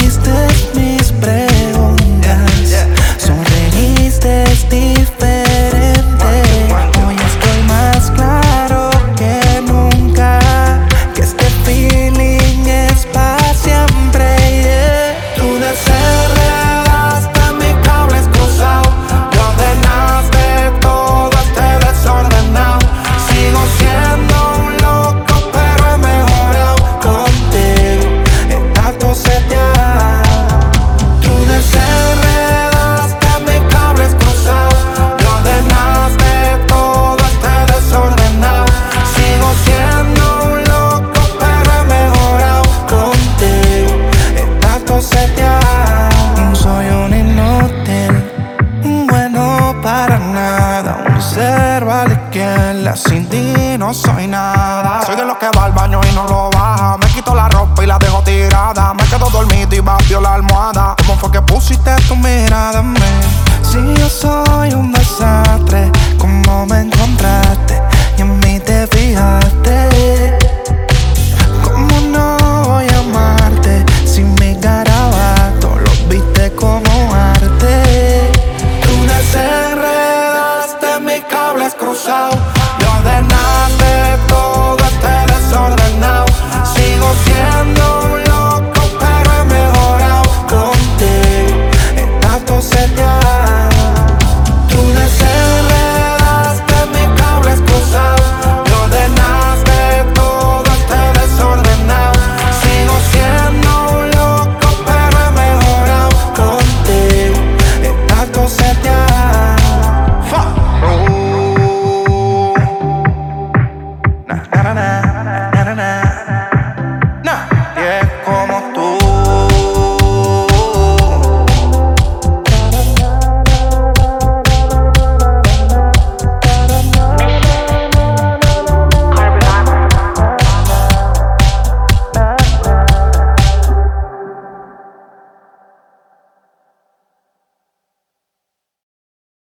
respondiste mis preguntas. no soy nada. Soy de los que va al baño y no lo baja. Me quito la ropa y la dejo tirada. Me quedo dormido y vacío la almohada. ¿Cómo fue que pusiste tu mirada en mí? Si yo soy un desastre, ¿cómo me encontraste? Y en mí te fijaste. ¿Cómo no voy a amarte si mi garabato lo viste como arte? Tú desenredaste mis cables cruzados.